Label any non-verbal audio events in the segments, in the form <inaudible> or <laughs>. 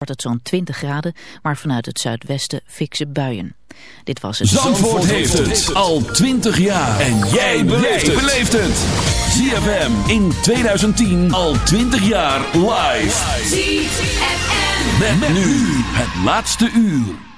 wordt het zo'n 20 graden, maar vanuit het zuidwesten fikse buien. Dit was het. Zandvoort, heeft het al 20 jaar. En jij beleeft het. ZFM in 2010 al 20 jaar live. ZFM. Met, nu het laatste uur.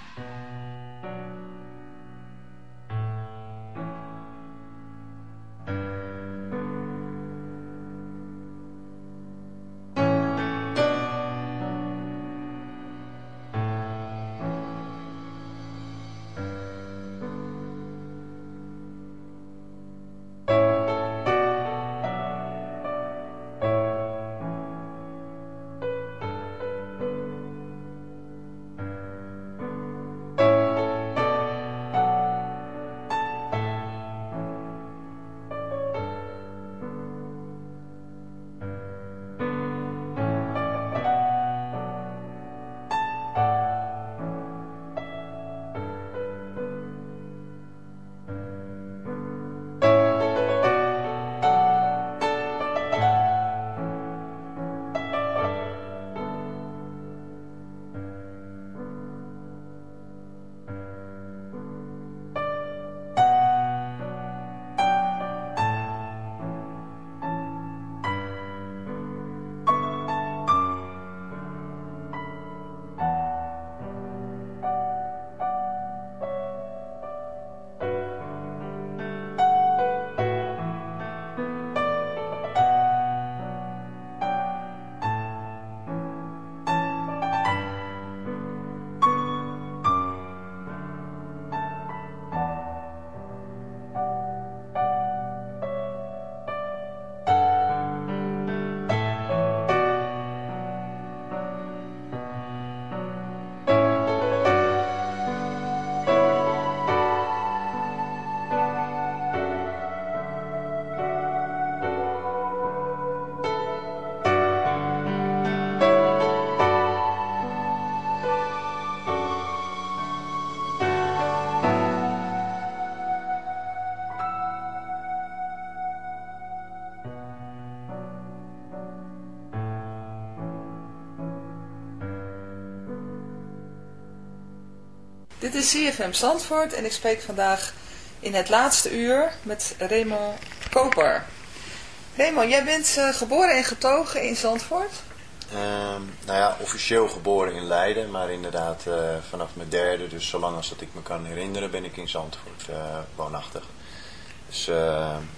Is CFM Zandvoort en ik spreek vandaag in het laatste uur met Raymond Koper. Raymond, jij bent uh, geboren en getogen in Zandvoort? Um, nou ja, officieel geboren in Leiden, maar inderdaad uh, vanaf mijn derde, dus zolang als dat ik me kan herinneren, ben ik in Zandvoort uh, woonachtig. Dus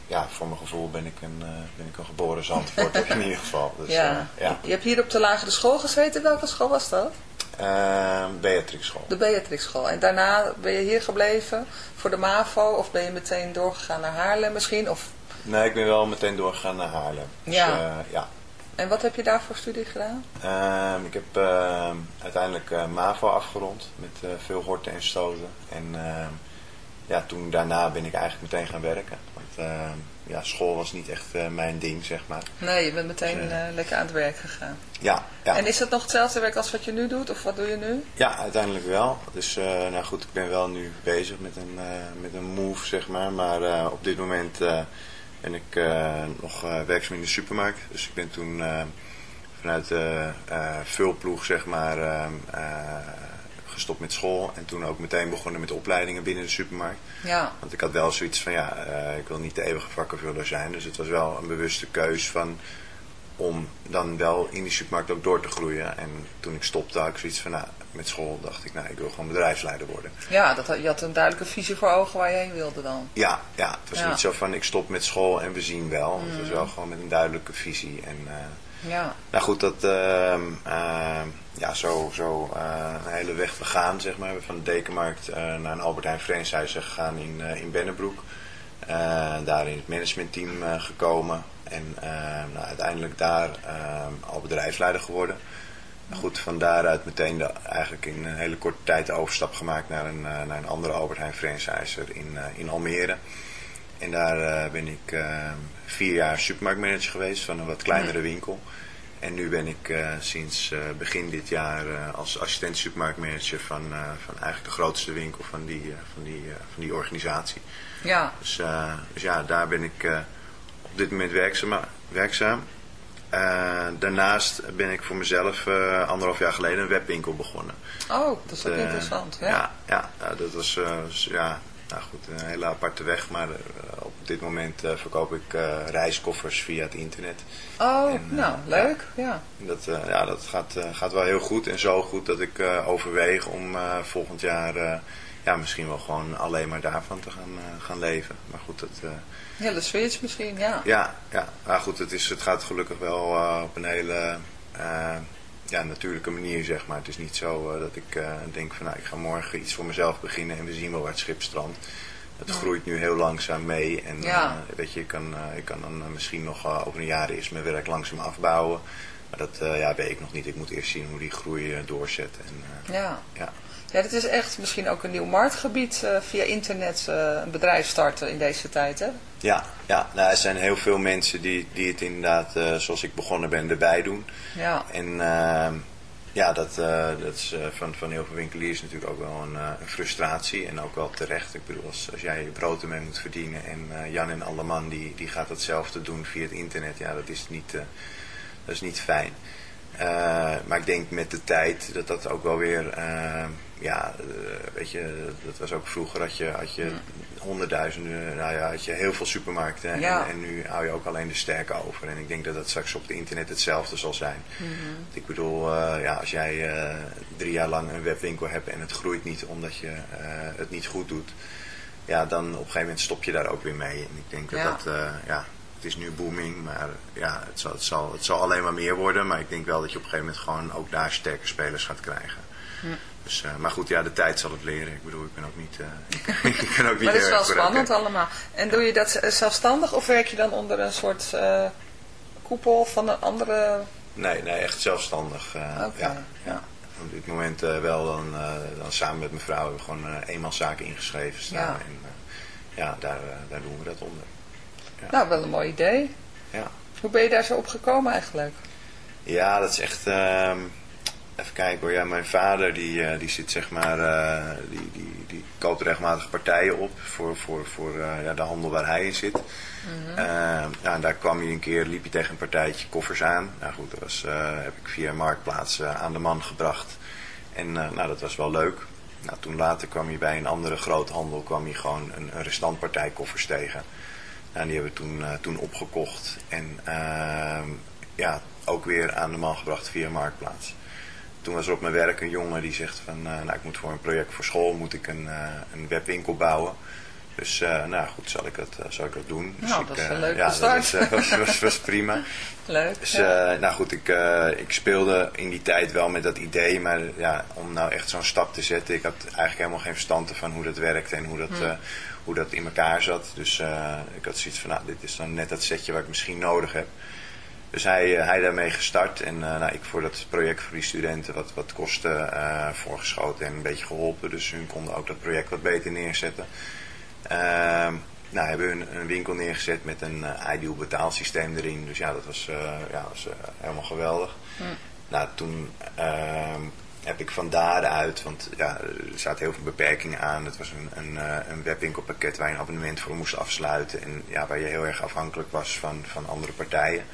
ja, voor mijn gevoel ben ik een, ben ik een geboren Zandvoort <laughs> in ieder geval. Dus, ja. ja. Je hebt hier op de lagere school gezeten, welke school was dat? Uh, Beatrix School. De Beatrix School. En daarna ben je hier gebleven voor de MAVO of ben je meteen doorgegaan naar Haarlem misschien? Of... Nee, ik ben wel meteen doorgegaan naar Haarlem. Dus, ja. Uh, ja. En wat heb je daar voor studie gedaan? Uh, ik heb ehm, uiteindelijk eh, MAVO afgerond met eh, veel horten en stoten. En ehm, ja, toen daarna ben ik eigenlijk meteen gaan werken. Want ja, school was niet echt uh, mijn ding, zeg maar. Nee, je bent meteen uh, lekker aan het werk gegaan. Ja, ja. En is dat nog hetzelfde werk als wat je nu doet? Of wat doe je nu? Ja, uiteindelijk wel. Dus uh, nou goed, ik ben wel nu bezig met een, met een move, zeg maar. Maar op dit moment ben ik nog werkzaam in de supermarkt. Dus ik ben toen vanuit de vulploeg, zeg maar gestopt met school en toen ook meteen begonnen met opleidingen binnen de supermarkt. Ja. Want ik had wel zoiets van ja, uh, ik wil niet de eeuwige vakkenvuller zijn. Dus het was wel een bewuste keus van om dan wel in die supermarkt ook door te groeien. En toen ik stopte had ik zoiets van nou, met school dacht ik nou, ik wil gewoon bedrijfsleider worden. Ja, dat, je had een duidelijke visie voor ogen waar je heen wilde dan. Ja, ja het was niet zo van ik stop met school en we zien wel. Het was mm. wel gewoon met een duidelijke visie. En, uh, ja. Nou goed, dat... Uh, ja, zo, zo uh, een hele weg vergaan, zeg maar. Van de Dekenmarkt uh, naar een Albert Heijn franchise gegaan in, uh, in Bennebroek. daar in het managementteam gekomen. En nou, uiteindelijk daar al bedrijfsleider geworden. Goed, van daaruit meteen de, eigenlijk in een hele korte tijd de overstap gemaakt naar een, naar een andere Albert Heijn franchiser in, in Almere. En daar ben ik vier jaar supermarktmanager geweest van een wat kleinere winkel. En nu ben ik uh, sinds uh, begin dit jaar uh, als assistent supermarktmanager van, van eigenlijk de grootste winkel van die, van die, van die organisatie. Ja. Dus, dus ja, daar ben ik op dit moment werkzaam. werkzaam. daarnaast ben ik voor mezelf anderhalf jaar geleden een webwinkel begonnen. Oh, dat is ook interessant. Ja, ja, ja, dat was ja, nou goed, een hele aparte weg. Maar op dit moment verkoop ik reiskoffers via het internet. Oh, nou, leuk. Ja. Dat, ja, dat gaat, gaat wel heel goed. En zo goed dat ik overweeg om volgend jaar ja, misschien wel gewoon alleen maar daarvan te gaan, gaan leven. Maar goed, dat... Hele switch misschien, ja. Ja, ja. maar goed, het, is, het gaat gelukkig wel uh, op een hele uh, ja, natuurlijke manier, zeg maar. Het is niet zo uh, dat ik denk van, nou, ik ga morgen iets voor mezelf beginnen en we zien wel waar het schip strandt. Het groeit nu heel langzaam mee en ja. weet je, ik kan, ik kan dan misschien nog over een jaar eerst mijn werk langzaam afbouwen. Maar dat ja, weet ik nog niet. Ik moet eerst zien hoe die groei doorzet. En, ja. ja. Ja, het is echt misschien ook een nieuw marktgebied uh, via internet uh, een bedrijf starten in deze tijd, hè? Ja, ja. Nou, er zijn heel veel mensen die, die het inderdaad, uh, zoals ik begonnen ben, erbij doen. Ja. En ehm, ja, dat, dat is van, van heel veel winkeliers natuurlijk ook wel een, een, frustratie en ook wel terecht. Ik bedoel, als, als jij je brood ermee moet verdienen en Jan en Alleman die, die gaat hetzelfde doen via het internet, ja, dat is niet, dat is niet fijn. maar ik denk met de tijd dat dat ook wel weer ehm, ja, eh, weet je, dat was ook vroeger had je, had je honderdduizenden, nou ja, had je heel veel supermarkten en, en, nu hou je ook alleen de sterke over. En ik denk dat dat straks op het internet hetzelfde zal zijn. Mhm. Ik bedoel, uh, ja, als jij uh, drie jaar lang een webwinkel hebt en het groeit niet omdat je het niet goed doet, ja, dan op een gegeven moment stop je daar ook weer mee. En ik denk dat dat, ja, het is nu booming, maar ja, het zal, het, zal, het zal alleen maar meer worden. Maar ik denk wel dat je op een gegeven moment gewoon ook daar sterke spelers gaat krijgen. Dus, uh, maar goed, ja, de tijd zal het leren. Ik bedoel, ik ben ook niet... Uh, ik <laughs> ben ook niet maar het is wel spannend allemaal. En doe je dat zelfstandig of werk je dan onder een soort uh, koepel van een andere... Nee, nee, echt zelfstandig. Okay. ja, ja. Op dit moment wel dan, dan samen met mijn vrouw hebben we gewoon eenmanszaken ingeschreven staan. Ja. En ja, daar, daar doen we dat onder. Ja. Nou, wel een mooi idee. Ja. Hoe ben je daar zo op gekomen eigenlijk? Ja, dat is echt... Even kijken hoor, ja, mijn vader die, uh, die zit zeg maar, uh, die, die, die koopt regelmatig partijen op voor, voor, voor uh, ja, de handel waar hij in zit. Mm -hmm. ja, en daar kwam hij een keer, liep hij tegen een partijtje koffers aan. Nou goed, dat was, heb ik via Marktplaats aan de man gebracht. En nou, dat was wel leuk. Nou, toen later kwam hij bij een andere groothandel, kwam hij gewoon een, een restantpartij koffers tegen. Nou, die hebben we toen, toen opgekocht en ehm, ja, ook weer aan de man gebracht via Marktplaats toen was er op mijn werk een jongen die zegt van, uh, nou ik moet voor een project voor school moet ik een, uh, een webwinkel bouwen. Dus uh, nou goed, zal ik dat, zal ik dat doen. Dus nou, ik, dat is een leuke ja, start. Dat was, was, was, prima. <laughs> Leuk. Dus ja. nou goed, ik, ik speelde in die tijd wel met dat idee, maar ja, om nou echt zo'n stap te zetten, ik had eigenlijk helemaal geen verstand van hoe dat werkte en hoe dat, Hmm. hoe dat in elkaar zat. Dus ik had zoiets van, nou dit is dan net dat setje wat ik misschien nodig heb. Dus hij, hij daarmee gestart en uh, nou, ik voor dat project voor die studenten wat, wat kosten uh, voorgeschoten en een beetje geholpen. Dus hun konden ook dat project wat beter neerzetten. Uh, nou, hebben we een, winkel neergezet met een ideal betaalsysteem erin. Dus ja, dat was, ja, was helemaal geweldig. Mm. Nou, toen ehm, heb ik van daaruit, want ja, er zaten heel veel beperkingen aan. Het was een, een, een webwinkelpakket waar je een abonnement voor moest afsluiten. En ja, waar je heel erg afhankelijk was van, van andere partijen.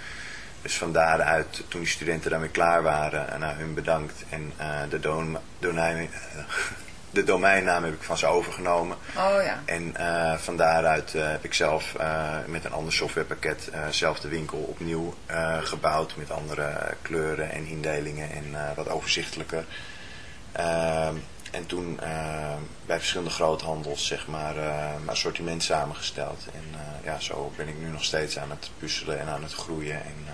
Dus van daaruit, toen die studenten daarmee klaar waren, naar hun bedankt. En uh, de, don domein, <laughs> de domeinnaam heb ik van ze overgenomen. Oh ja. En uh, van daaruit uh, heb ik zelf met een ander softwarepakket zelf de winkel opnieuw gebouwd. Met andere kleuren en indelingen en wat overzichtelijker. Ehm, en toen bij verschillende groothandels zeg maar mijn assortiment samengesteld. En ja, zo ben ik nu nog steeds aan het puzzelen en aan het groeien. En,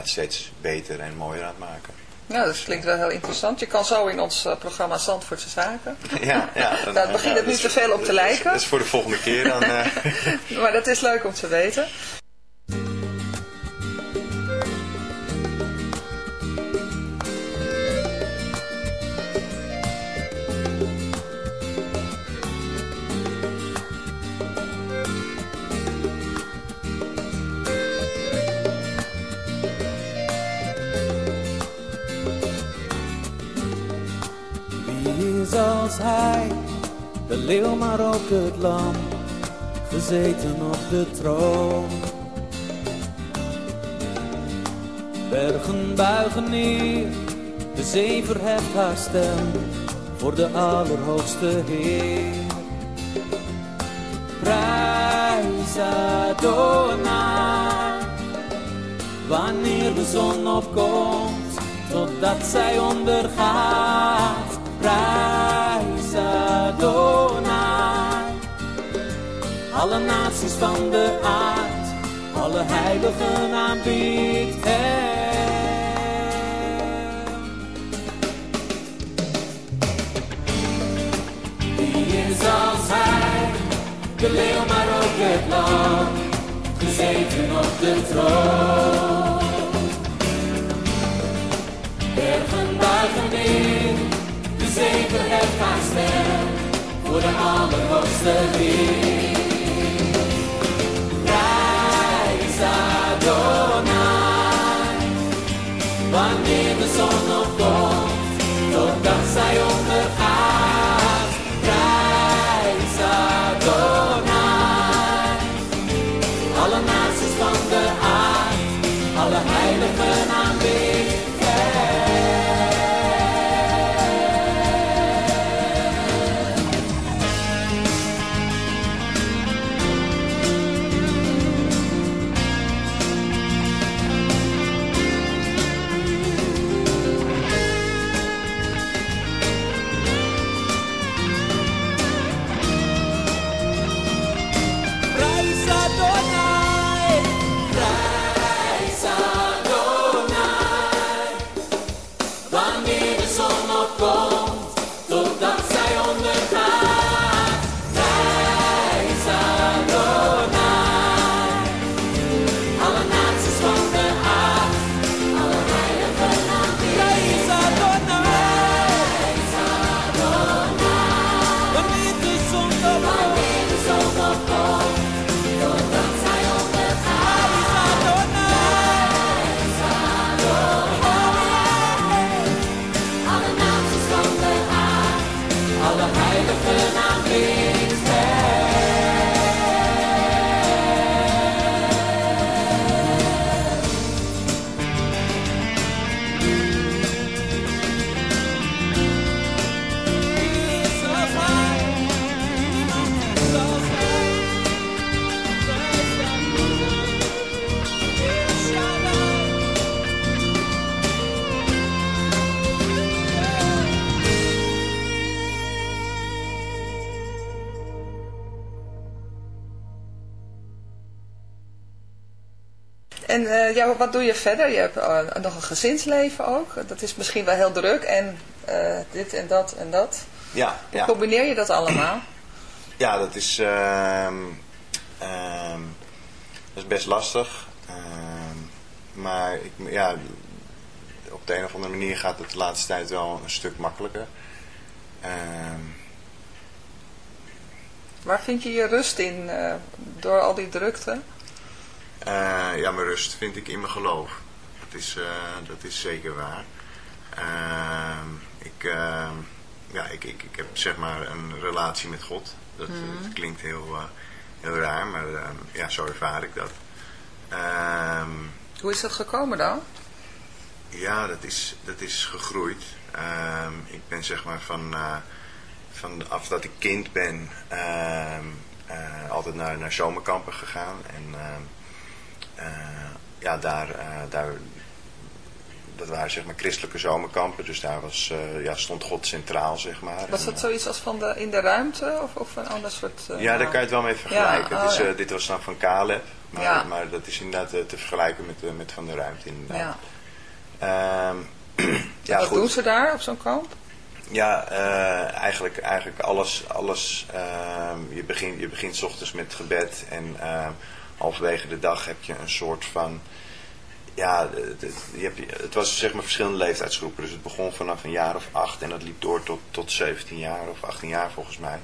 het steeds beter en mooier aan het maken. Ja, dat klinkt wel heel interessant. Je kan zo in ons uh, programma Zandvoortse Zaken. <laughs> Ja, ja. Dan, <laughs> Daar begint ja, het nu te veel op te lijken. Dat is voor de volgende keer dan. Uh... <laughs> maar dat is leuk om te weten. Het lam, gezeten op de troon. Bergen buigen neer, de zee verheft haar stem voor de Allerhoogste Heer. Prijs Adonai, wanneer de zon opkomt, totdat zij ondergaat. Alle naties van de aard, alle heiligen aanbiedt. Wie is als hij, de leeuw maar ook het lam, gezeten op de troon. Bergen buigen neer, de zee verheft haar voor de allerhoogste Heer. Wanneer de zon opkomt, totdat zij ondergaat. Ja, wat doe je verder? Je hebt eh, nog een gezinsleven ook. Dat is misschien wel heel druk. En eh, dit en dat en dat. Ja, Hoe ja. combineer je dat allemaal? ja dat, is, ehm, ehm, dat is best lastig. Ehm, maar ik, ja, op de een of andere manier gaat het de laatste tijd wel een stuk makkelijker. Waar vind je je rust in eh, door al die drukte? Eh, ja, mijn rust vind ik in mijn geloof. Dat is, eh, dat is zeker waar. Ehm, ik, ehm, ja, ik, ik, ik heb zeg maar een relatie met God. Dat, eh, dat klinkt heel, heel raar, maar ehm, ja, zo ervaar ik dat. Hoe is dat gekomen dan? ja, dat is, dat is gegroeid. Ik ben zeg maar van, eh, van af dat ik kind ben altijd naar, naar zomerkampen gegaan. En ja, daar, eh, daar, dat waren zeg maar christelijke zomerkampen. Dus daar was, eh, ja, stond God centraal, zeg maar. Was dat eh, zoiets als van de, in de ruimte of, of een ander soort... eh, ja, daar kan je het wel mee vergelijken. Ja, ja. eh, dit was dan van Caleb. Maar, Ja. maar dat is inderdaad eh, te vergelijken met, eh, met Van de Ruimte. Inderdaad. Ja. Ehm, <clears throat> ja, Wat goed. doen ze daar op zo'n kamp? Ja, eh, eigenlijk, eigenlijk alles. alles ehm, je, begint, je begint 's ochtends met gebed en ehm, halverwege de dag heb je een soort van. Ja, hebt, het was zeg maar verschillende leeftijdsgroepen. Dus het begon vanaf een jaar of acht en dat liep door tot, tot 17 jaar of 18 jaar volgens mij.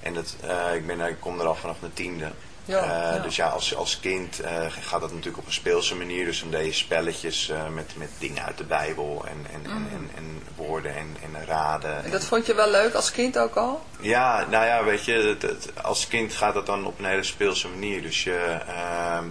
En dat, eh, ik, ben, ik kom er al vanaf mijn tiende. Ja, Eh, ja. Dus ja, als, als kind eh, gaat dat natuurlijk op een speelse manier. Dus dan deed je spelletjes eh, met, met dingen uit de Bijbel en, en, en, en, en woorden en, en raden. Mm. En dat vond je wel leuk als kind ook al? Ja, nou ja, weet je, het, het- als kind gaat dat dan op een hele speelse manier. Dus je, ehm,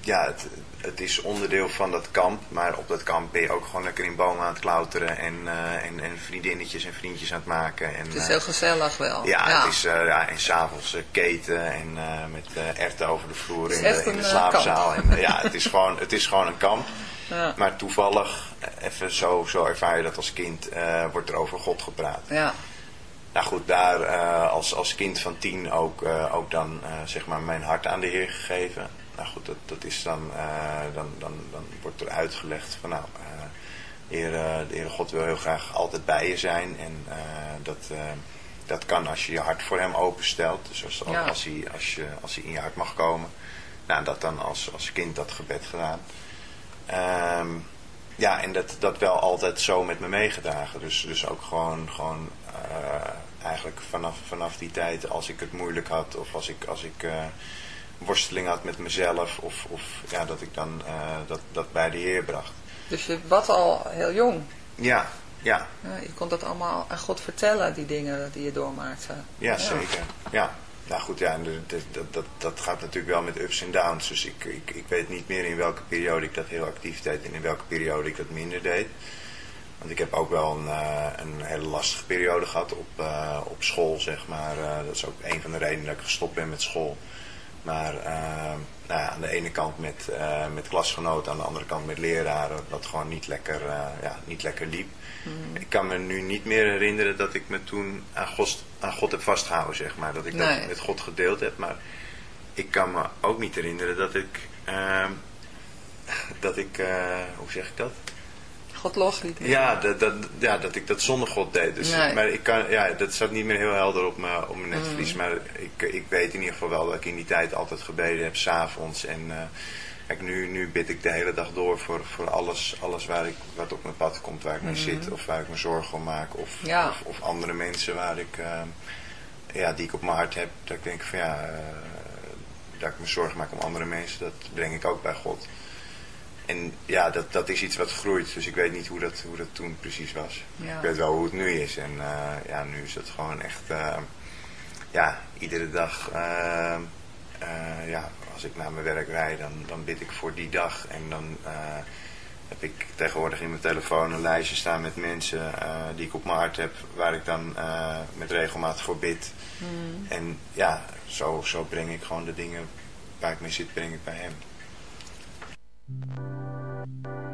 ja, het, het is onderdeel van dat kamp, maar op dat kamp ben je ook gewoon lekker in bomen aan het klauteren en, uh, en, en vriendinnetjes en vriendjes aan het maken. En, het is heel gezellig wel. Ja, Het is, ja, en s'avonds keten en met erten over de vloer in de, in de slaapzaal. En, ja, het is, gewoon, het is gewoon een kamp. <laughs> Ja. Maar toevallig, even zo, zo ervaar je dat als kind, wordt er over God gepraat. Ja. Nou goed, daar uh, als, als kind van tien ook, uh, ook dan uh, zeg maar mijn hart aan de Heer gegeven. Nou goed, dat, dat is dan, dan, dan, dan wordt er uitgelegd van nou, Heer, de Heere God wil heel graag altijd bij je zijn. En dat, dat kan als je je hart voor hem openstelt. Dus als, ja. als, hij, als, je, als hij in je hart mag komen. Nou, dat dan als, als kind dat gebed gedaan. Um, ja, en dat, dat wel altijd zo met me meegedragen. Dus, dus ook gewoon, gewoon uh, eigenlijk vanaf, vanaf die tijd als ik het moeilijk had of als ik, als ik worsteling had met mezelf of, of ja, dat ik dan uh, dat, dat bij de Heer bracht. Dus je bad al heel jong? Ja, ja. ja je kon dat allemaal aan God vertellen, die dingen die je doormaakte. Ja, ja. zeker. Ja. Nou goed, ja, dat, dat, dat, gaat natuurlijk wel met ups en downs. Dus ik, ik, ik weet niet meer in welke periode ik dat heel actief deed en in welke periode ik dat minder deed. Want ik heb ook wel een, uh, een hele lastige periode gehad op, uh, op school, zeg maar. Uh, dat is ook een van de redenen dat ik gestopt ben met school. Maar nou ja, aan de ene kant met, met klasgenoten, aan de andere kant met leraren, dat gewoon niet lekker, ja, niet lekker liep. Mm. Ik kan me nu niet meer herinneren dat ik me toen aan God, aan God heb vastgehouden, zeg maar. Dat ik nee. dat met God gedeeld heb. Maar ik kan me ook niet herinneren dat ik, dat ik, hoe zeg ik dat? God. Ja, dat, dat, ja, dat ik dat zonder God deed. Dus, Maar ik kan, ja, dat staat niet meer heel helder op, me, op mijn netvlies. Mm. Maar ik, ik weet in ieder geval wel dat ik in die tijd altijd gebeden heb, s'avonds. En uh, kijk, nu, nu bid ik de hele dag door voor, voor alles, alles waar ik, wat op mijn pad komt, waar ik mee mm. zit. Of waar ik me zorgen om maak. Of, ja. of, of, andere mensen waar ik, uh, ja, die ik op mijn hart heb. Dat ik denk van ja, uh, dat ik me zorgen maak om andere mensen. Dat breng ik ook bij God. En ja, dat, dat is iets wat groeit. Dus ik weet niet hoe dat, hoe dat toen precies was. Ja. Ik weet wel hoe het nu is. En uh, ja, nu is het gewoon echt... Uh, ja, iedere dag... Uh, ja, als ik naar mijn werk rijd, dan, dan bid ik voor die dag. En dan heb ik tegenwoordig in mijn telefoon een lijstje staan met mensen die ik op mijn hart heb. Waar ik dan met regelmaat voor bid. Mm. En ja, zo, zo breng ik gewoon de dingen waar ik mee zit, breng ik bij hem. Thank you.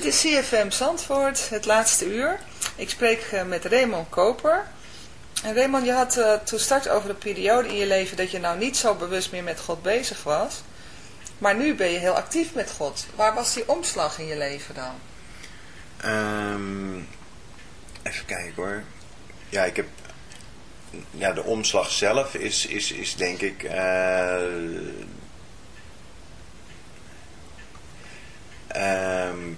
Dit is CFM Zandvoort, het laatste uur. Ik spreek eh, met Raymond Koper. En Raymond, je had eh, toen straks over de periode in je leven dat je nou niet zo bewust meer met God bezig was. Maar nu ben je heel actief met God. Waar was die omslag in je leven dan? Ehm, even kijken hoor. Ja, ik heb... Ja, de omslag zelf is, is, is denk ik... ehm,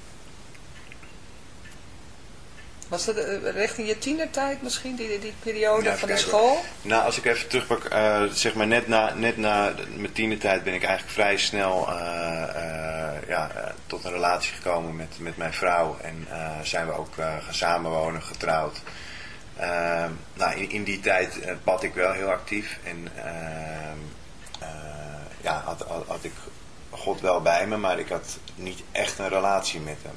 Was dat eh, richting je tienertijd misschien, die, die periode Ja, van de school? Nou, als ik even terugpak, eh, zeg maar net na, net na mijn tienertijd ben ik eigenlijk vrij snel eh, ja, tot een relatie gekomen met, met mijn vrouw. En zijn we ook gaan samenwonen, getrouwd. Ehm, nou, in, in die tijd bad ik wel heel actief. En ehm, eh, ja, had, had, had ik God wel bij me, maar ik had niet echt een relatie met hem.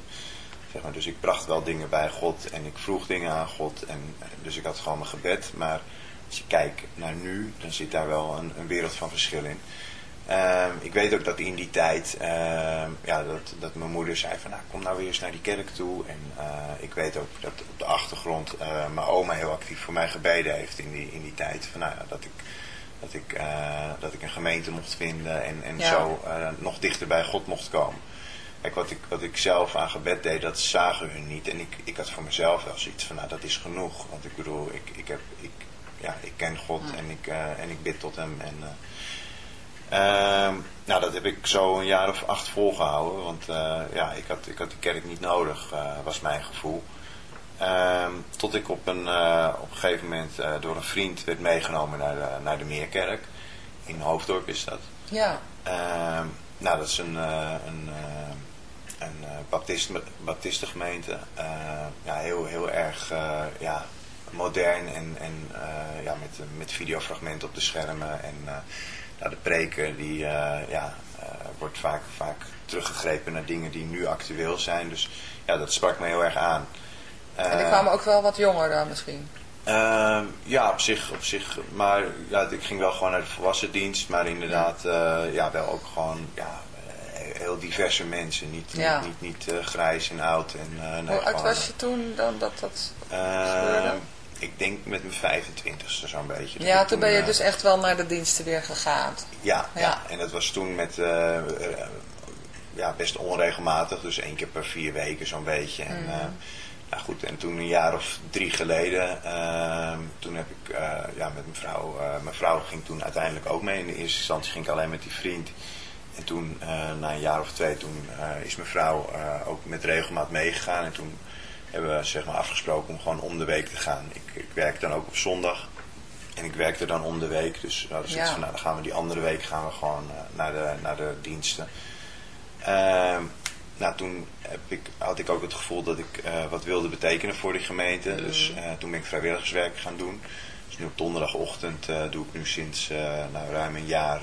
Zeg maar, dus ik bracht wel dingen bij God en ik vroeg dingen aan God. En, eh, dus ik had gewoon mijn gebed. Maar als je kijkt naar nu, dan zit daar wel een, een wereld van verschil in. Ehm, ik weet ook dat in die tijd, ehm, ja, dat, dat mijn moeder zei van, nou, kom nou weer eens naar die kerk toe. En eh, ik weet ook dat op de achtergrond eh, mijn oma heel actief voor mij gebeden heeft in die, in die tijd. Van, nou, ja, dat ik, dat, ik, dat ik een gemeente mocht vinden en, en Ja. zo nog dichter bij God mocht komen. Kijk, wat ik, wat ik zelf aan gebed deed, dat zagen hun niet. En ik, ik had voor mezelf wel zoiets van, nou, dat is genoeg. Want ik bedoel, ik, ik, heb, ik, ja, ik ken God en, ik, eh, en ik bid tot hem. En, eh, ehm, nou, dat heb ik zo een jaar of acht volgehouden. Want eh, ja, ik had, ik had die kerk niet nodig, was mijn gevoel. Ehm, tot ik op een, op een gegeven moment door een vriend werd meegenomen naar de, naar de Meerkerk. In Hoofddorp is dat. Ja, Ehm, nou, dat is een, een, een eh, baptist, baptistengemeente. Eh, ja, heel, heel erg eh, ja, modern en, en ja, met, met videofragmenten op de schermen. En nou, de preken die ja, wordt vaak, vaak teruggegrepen naar dingen die nu actueel zijn. Dus ja, dat sprak me heel erg aan. en die kwamen ook wel wat jonger dan misschien. Ehm, ja, op zich, op zich. Maar ja, ik ging wel gewoon naar de volwassen dienst. Maar inderdaad, ja, wel ook gewoon ja, heel diverse mensen. Niet, Ja. niet, niet, niet eh, grijs en oud. En, eh, Hoe oud gewoon, was je toen dan dat dat eh, gebeurde? ik denk met mijn 25ste zo'n beetje. Dat Ja, toen ben je dus echt wel naar de diensten weer gegaan. Ja, ja. Ja. en dat was toen met... ja, best onregelmatig, dus één keer per vier weken zo'n beetje. En, eh, nou goed, en toen een jaar of drie geleden, ehm, toen heb ik ja, met mijn vrouw, mijn vrouw ging toen uiteindelijk ook mee. In de eerste instantie ging ik alleen met die vriend. En toen, eh, na een jaar of twee, toen eh, is mijn vrouw eh, ook met regelmaat meegegaan. En toen hebben we zeg maar afgesproken om gewoon om de week te gaan. Ik, ik werk dan ook op zondag. En ik werkte dan om de week. Dus zoiets Ja. van, nou, dan gaan we die andere week gaan we gewoon naar, de, naar de diensten. Ehm, nou, toen heb ik, had ik ook het gevoel dat ik wat wilde betekenen voor die gemeente. Dus eh, toen ben ik vrijwilligerswerk gaan doen. Dus nu op donderdagochtend doe ik nu sinds nou, ruim een jaar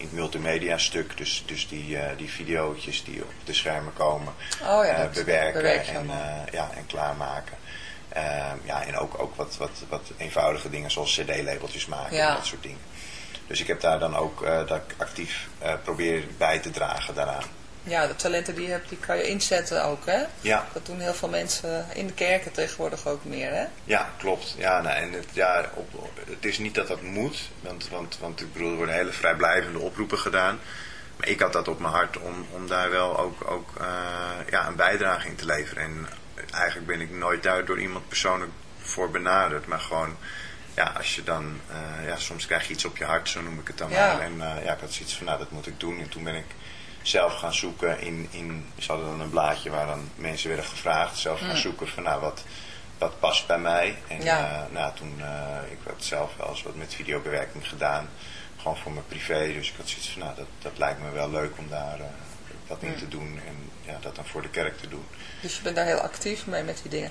in het multimedia stuk. Dus, dus die, eh die videootjes die op de schermen komen Oh ja, eh, bewerken en, eh, ja, en klaarmaken. Ehm, ja, en ook, ook wat, wat, wat eenvoudige dingen zoals cd-labeltjes maken Ja. en dat soort dingen. Dus ik heb daar dan ook dat ik actief probeer bij te dragen daaraan. Ja, de talenten die je hebt, die kan je inzetten ook, hè? Ja, Dat doen heel veel mensen in de kerken tegenwoordig ook meer, hè? ja klopt. Ja, nou, en het, ja, op, het is niet dat dat moet, want, want, want ik bedoel, er worden hele vrijblijvende oproepen gedaan. Maar ik had dat op mijn hart om, om daar wel ook, ook eh, ja, een bijdrage in te leveren. En eigenlijk ben ik nooit daar door iemand persoonlijk voor benaderd. Maar gewoon, ja, als je dan, eh, ja, soms krijg je iets op je hart, zo noem ik het dan Ja. maar. En eh, ja, ik had zoiets van, nou, dat moet ik doen. En toen ben ik zelf gaan zoeken in, in ze hadden dan een blaadje waar dan mensen werden gevraagd. Zelf gaan zoeken van, nou, wat, wat past bij mij. En Ja. eh, nou, toen, eh, ik had zelf wel eens wat met videobewerking gedaan. Gewoon voor mijn privé. Dus ik had zoiets van, nou, dat, dat lijkt me wel leuk om daar eh, wat in te doen. En ja, dat dan voor de kerk te doen. Dus je bent daar heel actief mee met die dingen.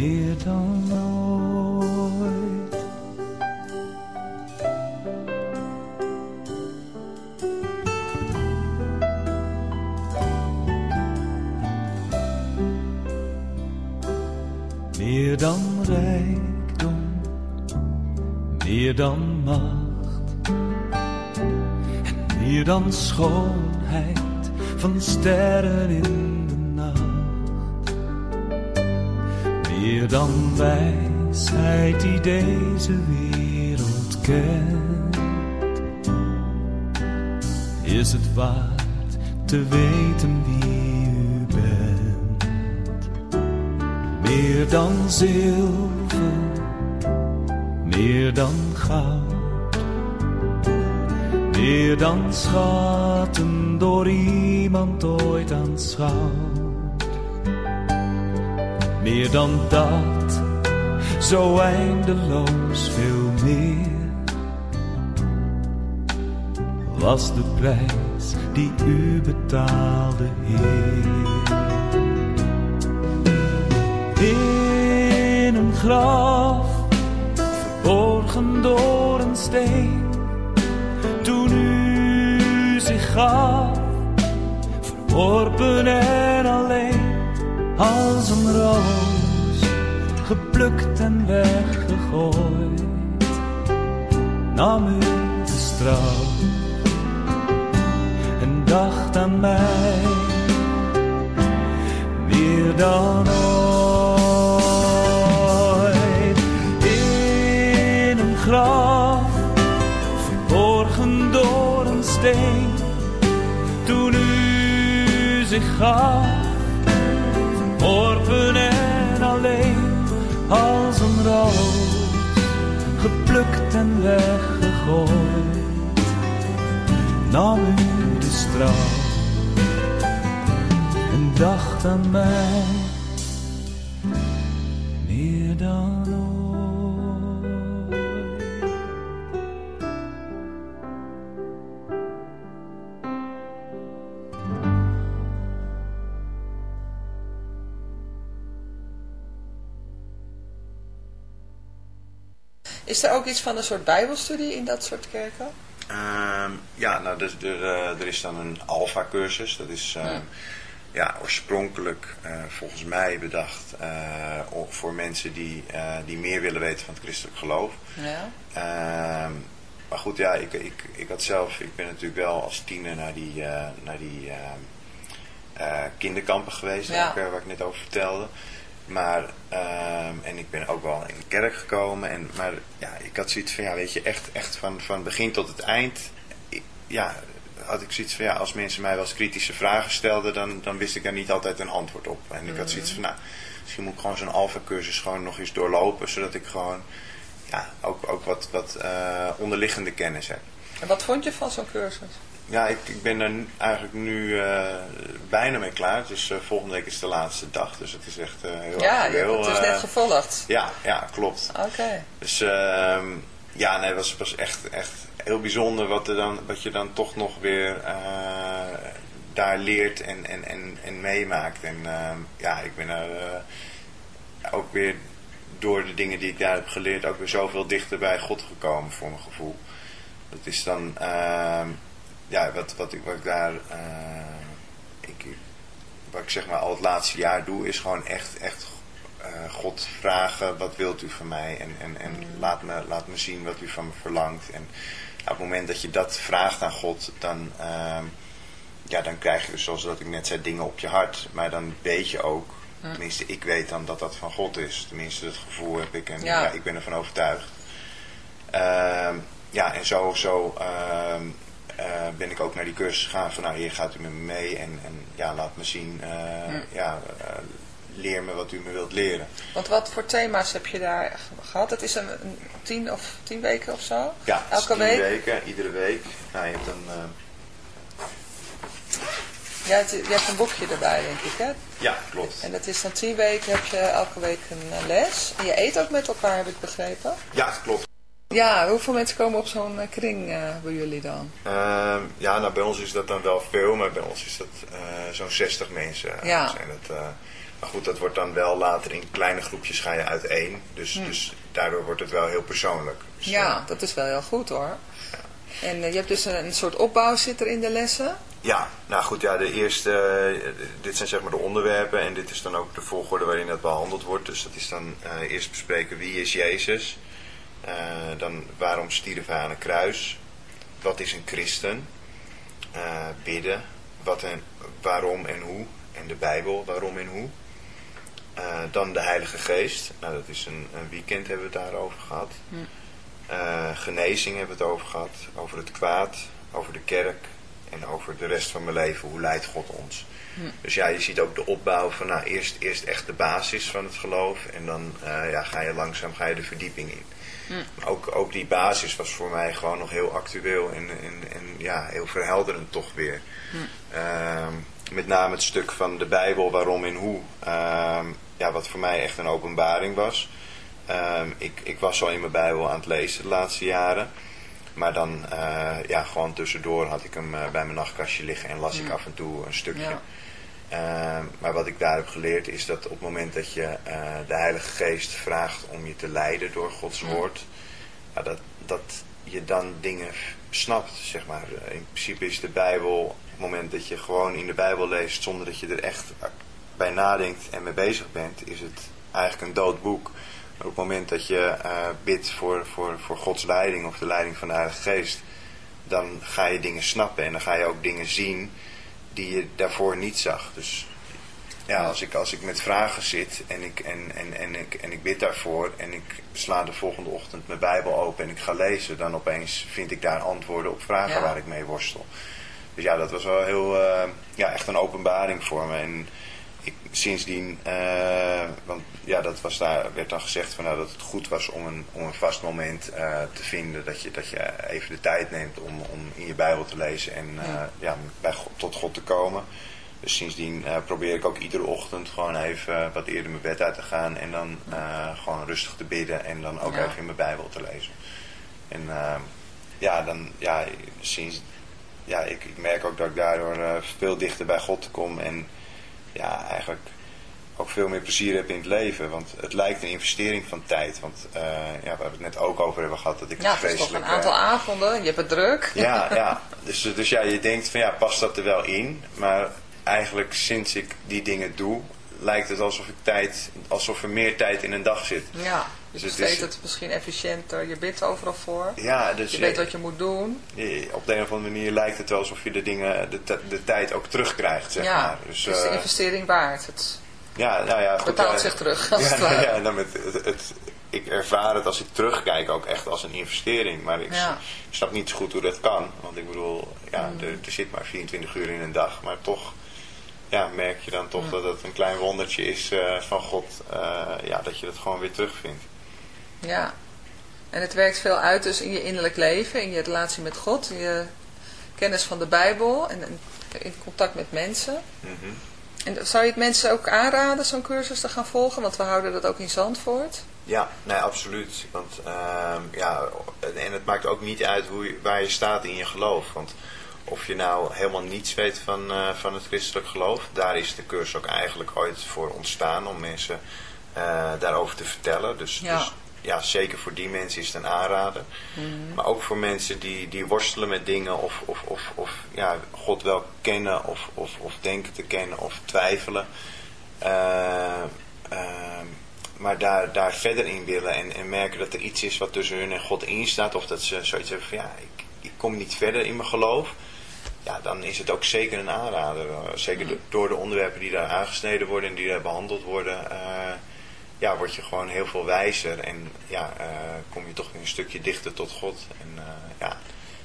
meer dan ooit. Meer dan rijkdom, meer dan macht, en meer dan schoonheid van sterren in Meer dan wijsheid die deze wereld kent, is het waard te weten wie u bent. Meer dan zilver, meer dan goud, meer dan schatten door iemand ooit aanschouwd. Meer dan dat, zo eindeloos veel meer. Was de prijs die u betaalde, Heer. In een graf, verborgen door een steen. Toen u zich gaf, verworpen en alleen als een roos, geplukt en weggegooid, nam u de straf en dacht aan mij. Meer dan ooit. In een graf, verborgen door een steen, toen u zich gaf, geplukt en weggegooid, nam u de straf en dacht aan mij iets van een soort bijbelstudie in dat soort kerken? Ehm, ja, nou, dus er, eh, er is dan een alfa-cursus. Dat is ehm, Ja. ja, oorspronkelijk eh, volgens mij bedacht eh, voor mensen die, die meer willen weten van het christelijk geloof. Ja. Ehm, maar goed, ja, ik, ik, ik had zelf, ik ben natuurlijk wel als tiener naar die, naar die kinderkampen geweest, Ja. waar, ik, waar ik net over vertelde. Maar, ehm, en ik ben ook wel in de kerk gekomen. En, maar ja, ik had zoiets van, ja, weet je, echt, echt van, van begin tot het eind. ik- ja, had ik zoiets van, ja, als mensen mij wel eens kritische vragen stelden, dan, dan wist ik daar niet altijd een antwoord op. En ik had zoiets van, nou, misschien moet ik gewoon zo'n alfa-cursus gewoon nog eens doorlopen, zodat ik gewoon, ja, ook, ook wat, wat eh, onderliggende kennis heb. En wat vond je van zo'n cursus? Ja, ik, ik ben er eigenlijk nu eh, bijna mee klaar. Dus volgende week is de laatste dag. Dus het is echt eh, heel Ja, je actueel. hebt het dus eh. net gevolgd. ja, ja, klopt. Oké. Dus ehm, ja, nee, het was, was echt, echt heel bijzonder wat, er dan, wat je dan toch nog weer daar leert en, en, en, en meemaakt. En ehm, ja, ik ben er ook weer door de dingen die ik daar heb geleerd ook weer zoveel dichter bij God gekomen voor mijn gevoel. Dat is dan, ehm, ja, wat, wat, ik, wat ik daar, eh, ik, wat ik zeg maar al het laatste jaar doe, is gewoon echt, echt eh, God vragen, wat wilt u van mij? En, en, en laat, me, laat me zien wat u van me verlangt. En op het moment dat je dat vraagt aan God, dan, ehm, ja, dan krijg je dus, zoals dat ik net zei, dingen op je hart. Maar dan weet je ook, tenminste ik weet dan dat dat van God is. Tenminste, dat gevoel heb ik en Ja. ja. ik ben ervan overtuigd. Ehm, ja, en zo, zo ehm, eh, ben ik ook naar die cursus gegaan van nou hier gaat u met me mee en, en ja, laat me zien, eh, ja, eh, leer me wat u me wilt leren. Want wat voor thema's heb je daar gehad? Het is een, een tien of tien weken of zo? Ja, Elke tien week? weken, iedere week. Nou, je hebt eh, Ja, het- je hebt een boekje erbij, denk ik, hè? ja, klopt. En dat is dan tien weken, heb je elke week een eh, les. En je eet ook met elkaar, heb ik begrepen. Ja, klopt. Ja, hoeveel mensen komen op zo'n eh, kring eh, bij jullie dan? Ehm, ja, nou bij ons is dat dan wel veel, maar bij ons is dat eh, zo'n 60 mensen. Ja. Zijn eh, maar goed, dat wordt dan wel later in kleine groepjes ga je uiteen. Dus, dus daardoor wordt het wel heel persoonlijk. Dus, Hm. Ja, dat is wel heel goed hoor. En je hebt dus een, een soort opbouw zit er in de lessen. Ja, nou goed, ja, de eerste, dit zijn zeg maar de onderwerpen en dit is dan ook de volgorde waarin dat behandeld wordt. Dus dat is dan eerst bespreken wie is Jezus, Eh, dan waarom stierf hij aan een kruis, wat is een christen, Eh, bidden, wat en, waarom en hoe, en de Bijbel, waarom en hoe. Eh, dan de Heilige Geest, nou dat is een, een weekend hebben we het daarover gehad. Eh, genezing hebben we het over gehad, over het kwaad, over de kerk en over de rest van mijn leven. Hoe leidt God ons? Dus ja, je ziet ook de opbouw van nou, eerst, eerst echt de basis van het geloof en dan ja, ga je langzaam ga je de verdieping in. Ook, ook die basis was voor mij gewoon nog heel actueel en, en, en ja, heel verhelderend toch weer. Ehm, met name het stuk van de Bijbel, waarom en hoe. Ehm, ja, wat voor mij echt een openbaring was. Ehm, ik, ik was al in mijn Bijbel aan het lezen de laatste jaren. Maar dan, eh, ja, gewoon tussendoor had ik hem eh, bij mijn nachtkastje liggen en las ik af en toe een stukje. Ja. Ehm, maar wat ik daar heb geleerd is dat op het moment dat je eh, de Heilige Geest vraagt om je te leiden door Gods woord, ja, dat, dat je dan dingen snapt, zeg maar. In principe is de Bijbel het moment dat je gewoon in de Bijbel leest zonder dat je er echt bij nadenkt en mee bezig bent, is het eigenlijk een dood boek. Maar op het moment dat je eh, bidt voor, voor, voor Gods leiding of de leiding van de Heilige Geest, dan ga je dingen snappen en dan ga je ook dingen zien die je daarvoor niet zag. Dus ja, als ik, als ik met vragen zit en ik, en, en, en, ik, en ik bid daarvoor en ik sla de volgende ochtend mijn Bijbel open en ik ga lezen, dan opeens vind ik daar antwoorden op vragen Ja. waar ik mee worstel. Dus ja, dat was wel heel, eh, ja, echt een openbaring voor me. En ik, sindsdien, eh, want ja, dat was daar, werd dan gezegd van, nou, dat het goed was om een, om een vast moment eh, te vinden. Dat je, dat je even de tijd neemt om, om in je Bijbel te lezen en eh, Ja. ja, bij God, tot God te komen. Dus sindsdien probeer ik ook iedere ochtend gewoon even wat eerder mijn bed uit te gaan. En dan gewoon rustig te bidden en dan ook Ja. even in mijn Bijbel te lezen. En eh, ja, dan, ja, sinds, ja ik, ik merk ook dat ik daardoor veel dichter bij God kom. En ja, eigenlijk ook veel meer plezier heb in het leven. Want het lijkt een investering van tijd. Want eh, ja, we hebben het net ook over hebben gehad dat ik Ja, het is toch een vreselijk... aantal eh, avonden, je hebt het druk. <laughs> ja, ja. Dus, dus ja, je denkt van ja, past dat er wel in? Maar eigenlijk sinds ik die dingen doe, lijkt het alsof, ik tijd, alsof er meer tijd in een dag zit. Ja, Dus dus het je besteedt is- het misschien efficiënter, je bidt overal voor. Ja, dus Je weet wat je moet doen. op de een of andere manier lijkt het wel alsof je de dingen, de, de tijd ook terugkrijgt, zeg ja, maar. Dus, het is de eh, investering waard. Het ja, nou ja, goed, betaalt ja, zich terug, <laughs> als ja, het ware. ja, dan met het, het, ik ervaar het als ik terugkijk ook echt als een investering. Maar ik Ja. snap niet zo goed hoe dat kan. Want ik bedoel, ja, Mm. er, er zit maar 24 uur in een dag. Maar toch ja, merk je dan toch dat het een klein wondertje is eh, van God. eh, ja, dat je dat gewoon weer terugvindt. Ja. En het werkt veel uit dus in je innerlijk leven, in je relatie met God, in je kennis van de Bijbel en in contact met mensen. Mhm. En zou je het mensen ook aanraden, zo'n cursus te gaan volgen? Want we houden dat ook in Zandvoort. Ja, nee, absoluut. Want ehm, ja, en het maakt ook niet uit hoe je, waar je staat in je geloof. Want of je nou helemaal niets weet van, eh, van het christelijk geloof, daar is de cursus ook eigenlijk ooit voor ontstaan om mensen eh, daarover te vertellen. Dus Ja. dus ja, zeker voor die mensen is het een aanrader. Maar ook voor mensen die, die worstelen met dingen of, of, of, of ja, God wel kennen of, of, of denken te kennen of twijfelen. Eh, maar daar, daar verder in willen en, en merken dat er iets is wat tussen hun en God in staat. Of dat ze zoiets hebben van ja, ik, ik kom niet verder in mijn geloof. Ja, dan is het ook zeker een aanrader. Eh, Zeker do- door de onderwerpen die daar aangesneden worden en die daar behandeld worden. eh, ja, word je gewoon heel veel wijzer. En ja, eh, kom je toch weer een stukje dichter tot God. En ja,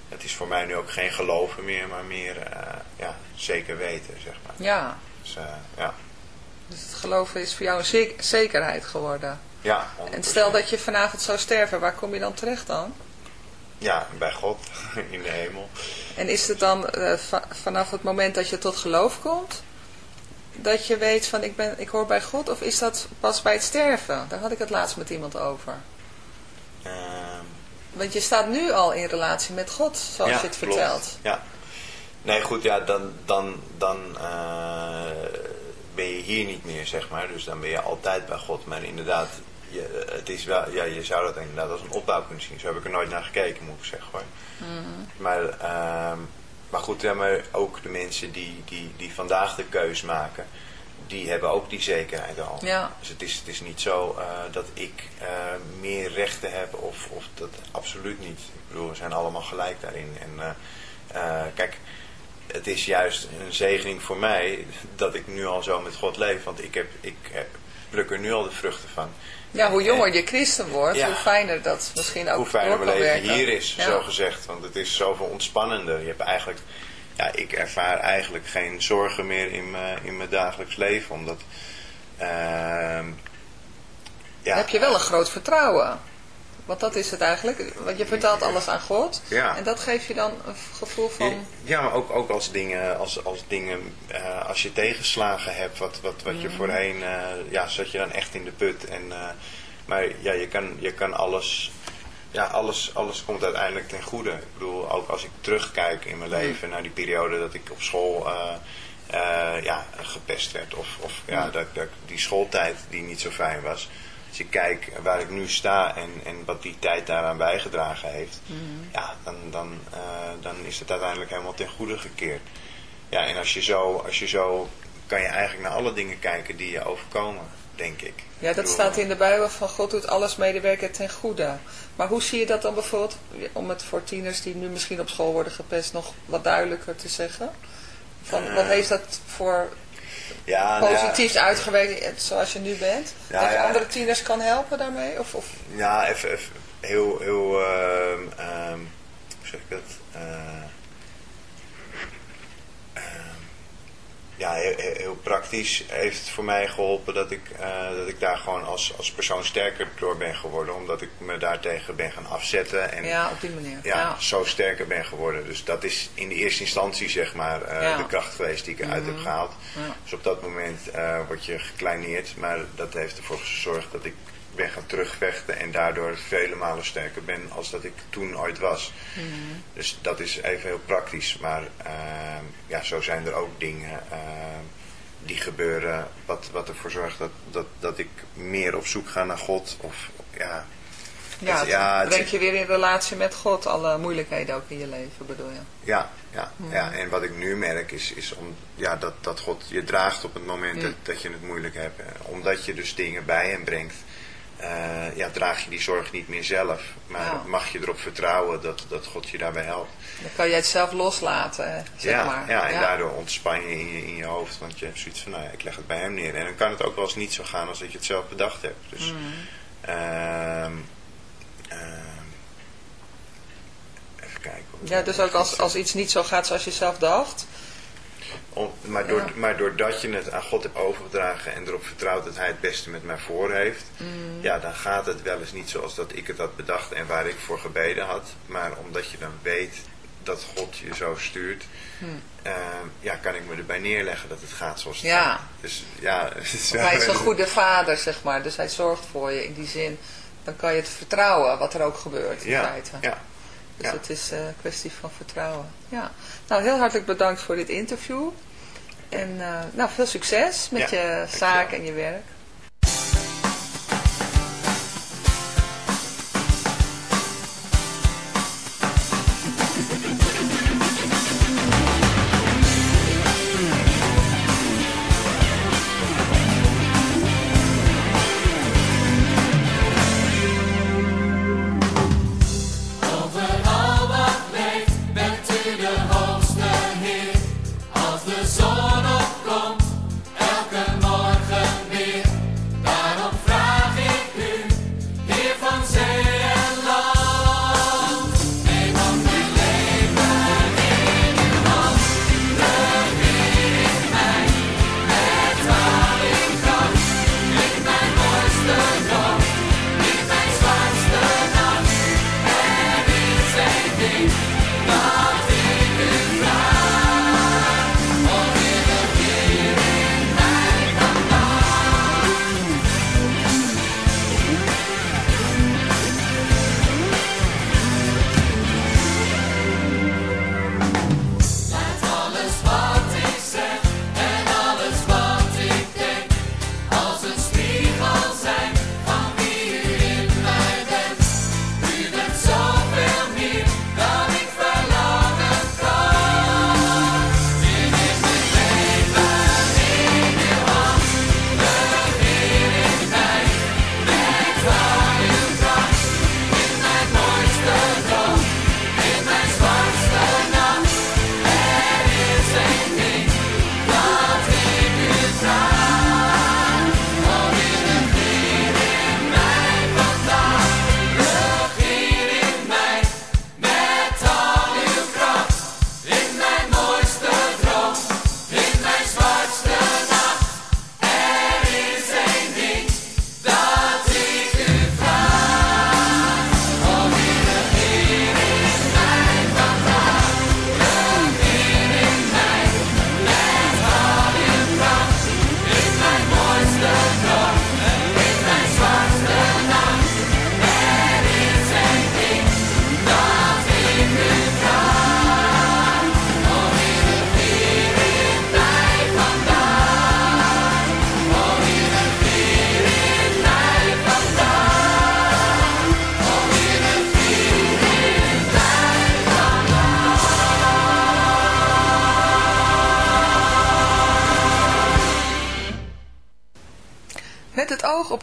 het is voor mij nu ook geen geloven meer, maar meer ja, zeker weten, zeg maar. Ja, Dus ja. dus het geloven is voor jou een zek- zekerheid geworden. Ja, En stel dat je vanavond zou sterven, waar kom je dan terecht dan? Ja, bij God <laughs> in de hemel. En is het dan va- vanaf het moment dat je tot geloof komt, dat je weet van ik, ben, ik hoor bij God? Of is dat pas bij het sterven? Daar had ik het laatst met iemand over. Ehm, Want je staat nu al in relatie met God, zoals ja, je het klopt. vertelt. Ja. Nee, goed, ja, dan, dan, dan eh, ben je hier niet meer, zeg maar. Dus dan ben je altijd bij God. Maar inderdaad, je, het is wel, ja, je zou dat inderdaad als een opbouw kunnen zien. Zo heb ik er nooit naar gekeken, moet ik zeggen. Hoor. Maar, ehm, maar goed, ja, maar ook de mensen die, die, die vandaag de keus maken, die hebben ook die zekerheid al. Ja. Dus het is, het is niet zo eh, dat ik eh, meer rechten heb of, of dat absoluut niet. Ik bedoel, we zijn allemaal gelijk daarin. En eh, kijk, het is juist een zegening voor mij dat ik nu al zo met God leef. Want ik, heb, ik heb, pluk er nu al de vruchten van. Ja, hoe jonger je christen wordt, Ja. hoe fijner dat misschien ook Hoe fijner mijn leven werken. hier is, Ja. zo gezegd. Want het is zoveel ontspannender. Je hebt eigenlijk, ja, ik ervaar eigenlijk geen zorgen meer in mijn, in mijn dagelijks leven. Omdat, ehm, ja, heb je wel een groot vertrouwen. Want dat is het eigenlijk. Want je vertelt alles aan God. Ja. En dat geeft je dan een gevoel van... Ja, maar ook, ook als dingen, als, als dingen, eh, als je tegenslagen hebt, wat, wat, wat je voorheen, eh, ja, zat je dan echt in de put. En, eh, maar ja, je kan, je kan alles, ja, alles, alles komt uiteindelijk ten goede. Ik bedoel, ook als ik terugkijk in mijn leven naar die periode dat ik op school ja, gepest werd. Of, of ja, dat, dat, die schooltijd die niet zo fijn was. Als je kijkt waar ik nu sta en, en wat die tijd daaraan bijgedragen heeft, ja, dan, dan, eh, dan is het uiteindelijk helemaal ten goede gekeerd. Ja, en als je, zo, als je zo kan je eigenlijk naar alle dingen kijken die je overkomen, denk ik. Ja, dat bedoel, staat in de Bijbel van God doet alles medewerken ten goede. Maar hoe zie je dat dan bijvoorbeeld, om het voor tieners die nu misschien op school worden gepest nog wat duidelijker te zeggen? Van, Eh, wat heeft dat voor ja, nou ja, uitgewerkt zoals je nu bent? Ja, dat je andere tieners kan helpen daarmee? Of, of, Ja, even, even heel, heel, ehm, ehm, hoe zeg ik dat? Eh, ja, heel, praktisch heeft het voor mij geholpen dat ik, eh, dat ik daar gewoon als, als persoon sterker door ben geworden. Omdat ik me daartegen ben gaan afzetten en ja, op die manier. ja, Ja. zo sterker ben geworden. Dus dat is in de eerste instantie zeg maar eh, Ja. de kracht geweest die ik eruit heb gehaald. Ja. Dus op dat moment eh, word je gekleineerd. Maar dat heeft ervoor gezorgd dat ik ben gaan terugvechten en daardoor vele malen sterker ben als dat ik toen ooit was. Mhm. Dus dat is even heel praktisch. Maar ehm, ja, zo zijn er ook dingen ehm, die gebeuren wat, wat ervoor zorgt dat, dat, dat ik meer op zoek ga naar God. Of ja, Ja, het ja, het brengt is- je weer in relatie met God, alle moeilijkheden ook in je leven bedoel je? Ja, ja, ja, en wat ik nu merk is, is om, ja, dat, dat God je draagt op het moment dat, dat je het moeilijk hebt. En Omdat je dus dingen bij hem brengt, eh, ja, draag je die zorg niet meer zelf. Maar Ja. mag je erop vertrouwen dat, dat God je daarbij helpt. Dan kan jij het zelf loslaten, zeg ja, maar. ja, en daardoor ontspan je in, je in je hoofd. Want je hebt zoiets van, nou ja, ik leg het bij hem neer. En dan kan het ook wel eens niet zo gaan als dat je het zelf bedacht hebt. Dus, Mm. ehm, ehm, even kijken. Ja, dus ook als, als iets niet zo gaat zoals je zelf dacht. Om, maar, door, Ja. maar doordat je het aan God hebt overgedragen en erop vertrouwt dat hij het beste met mij voor heeft, Mm. ja, dan gaat het wel eens niet zoals dat ik het had bedacht en waar ik voor gebeden had. Maar omdat je dan weet dat God je zo stuurt, ehm, ja, kan ik me erbij neerleggen dat het gaat zoals het. Ja. gaat. Dus ja, <laughs> het is Want hij is een goede vader, zeg maar. Dus hij zorgt voor je in die zin. Dan kan je het vertrouwen wat er ook gebeurt in Ja, feite. ja. Dus ja. het is eh, een kwestie van vertrouwen. Ja. Nou, heel hartelijk bedankt voor dit interview. En eh, nou, veel succes met Ja, je dankjewel. zaak en je werk.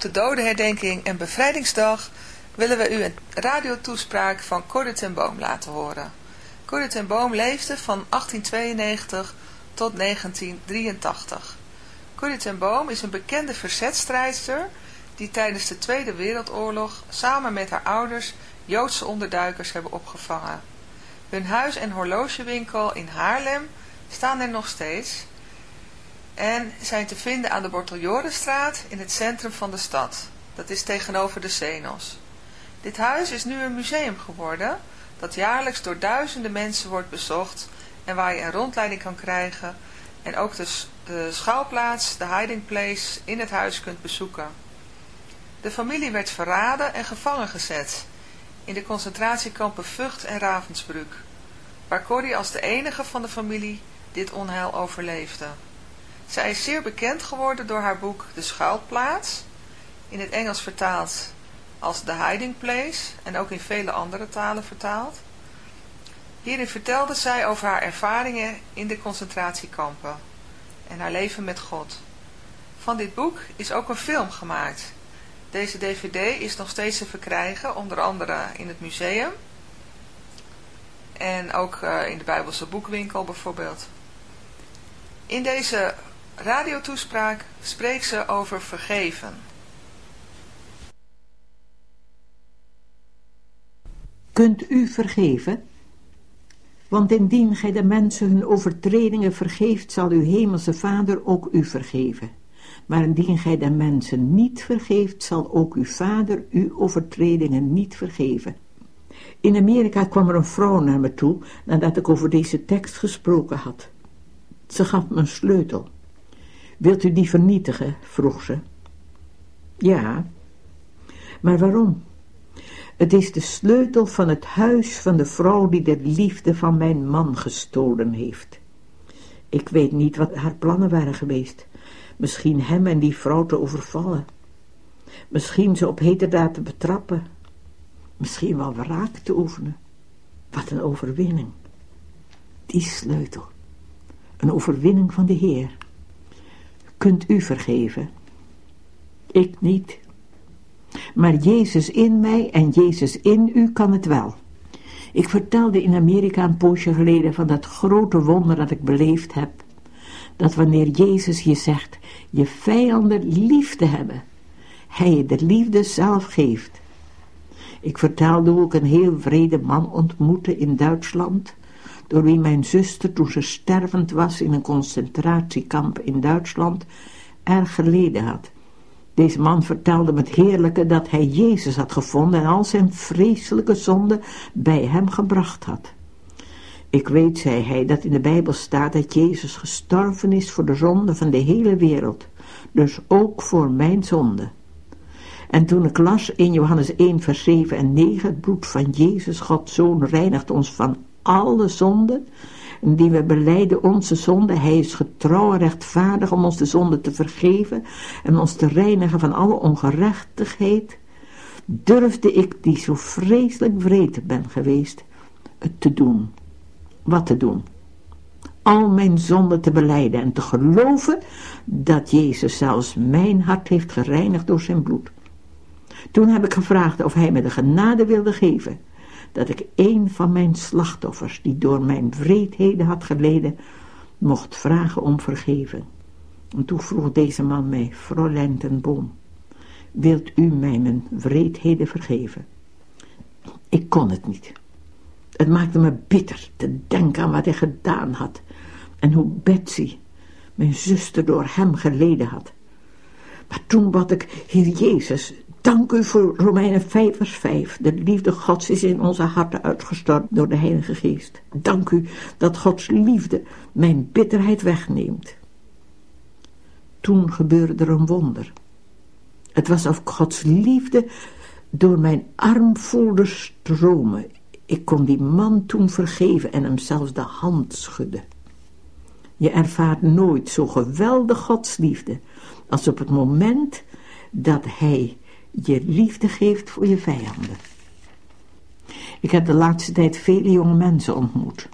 Op de dodenherdenking en bevrijdingsdag willen we u een radiotoespraak van Corrie ten Boom laten horen. Corrie ten Boom leefde van 1892 tot 1983. Corrie ten Boom is een bekende verzetstrijdster die tijdens de Tweede Wereldoorlog samen met haar ouders Joodse onderduikers hebben opgevangen. Hun huis- en horlogewinkel in Haarlem staan er nog steeds en zijn te vinden aan de Borteljorenstraat in het centrum van de stad. Dat is tegenover de Zenos. Dit huis is nu een museum geworden dat jaarlijks door duizenden mensen wordt bezocht en waar je een rondleiding kan krijgen en ook de, de schouwplaats, de hiding place in het huis kunt bezoeken. De familie werd verraden en gevangen gezet in de concentratiekampen Vught en Ravensbrück, waar Corrie als de enige van de familie dit onheil overleefde. Zij is zeer bekend geworden door haar boek De Schuilplaats, in het Engels vertaald als The Hiding Place en ook in vele andere talen vertaald. Hierin vertelde zij over haar ervaringen in de concentratiekampen en haar leven met God. Van dit boek is ook een film gemaakt. Deze dvd is nog steeds te verkrijgen, onder andere in het museum en ook uh, in de Bijbelse boekwinkel bijvoorbeeld. In deze radiotoespraak spreekt ze over vergeven. Kunt u vergeven? Want indien gij de mensen hun overtredingen vergeeft, zal uw hemelse Vader ook u vergeven. Maar indien gij de mensen niet vergeeft, zal ook uw Vader uw overtredingen niet vergeven. In Amerika kwam er een vrouw naar me toe, nadat ik over deze tekst gesproken had. Ze gaf me een sleutel. Wilt u die vernietigen? vroeg ze. Ja. Maar waarom? Het is de sleutel van het huis van de vrouw die de liefde van mijn man gestolen heeft. Ik weet niet wat haar plannen waren geweest. Misschien hem en die vrouw te overvallen. Misschien ze op heterdaad te betrappen. Misschien wel wraak te oefenen. Wat een overwinning. Die sleutel. Een overwinning van de Heer. Kunt u vergeven? Ik niet. Maar Jezus in mij en Jezus in u kan het wel. Ik vertelde in Amerika een poosje geleden van dat grote wonder dat ik beleefd heb. Dat wanneer Jezus je zegt je vijanden lief te hebben, hij je de liefde zelf geeft. Ik vertelde hoe ik een heel vrede man ontmoette in Duitsland, door wie mijn zuster toen ze stervend was in een concentratiekamp in Duitsland erg geleden had. Deze man vertelde met heerlijke dat hij Jezus had gevonden en al zijn vreselijke zonden bij hem gebracht had. Ik weet, zei hij, dat in de Bijbel staat dat Jezus gestorven is voor de zonde van de hele wereld, dus ook voor mijn zonde. En toen ik las in Johannes 1 vers 7 en 9, het bloed van Jezus, Gods Zoon, reinigt ons van alle zonden, die we beleiden onze zonde. Hij is getrouw en rechtvaardig om ons de zonde te vergeven en ons te reinigen van alle ongerechtigheid. Durfde ik, die zo vreselijk wreed ben geweest, het te doen. Wat te doen? Al mijn zonden te beleiden en te geloven dat Jezus zelfs mijn hart heeft gereinigd door zijn bloed. Toen heb ik gevraagd of hij me de genade wilde geven dat ik een van mijn slachtoffers, die door mijn wreedheden had geleden, mocht vragen om vergeving. En toen vroeg deze man mij, Fräulein ten wilt u mij mijn wreedheden vergeven? Ik kon het niet. Het maakte me bitter te denken aan wat hij gedaan had en hoe Betsy, mijn zuster, door hem geleden had. Maar toen bad ik, Heer Jezus, Dank u voor Romeinen 5 vers 5. De liefde Gods is in onze harten uitgestort door de Heilige Geest. Dank u dat Gods liefde mijn bitterheid wegneemt. Toen gebeurde er een wonder. Het was of Gods liefde door mijn arm voelde stromen. Ik kon die man toen vergeven en hem zelfs de hand schudden. Je ervaart nooit zo geweldig Gods liefde als op het moment dat hij je liefde geeft voor je vijanden. Ik heb de laatste tijd vele jonge mensen ontmoet.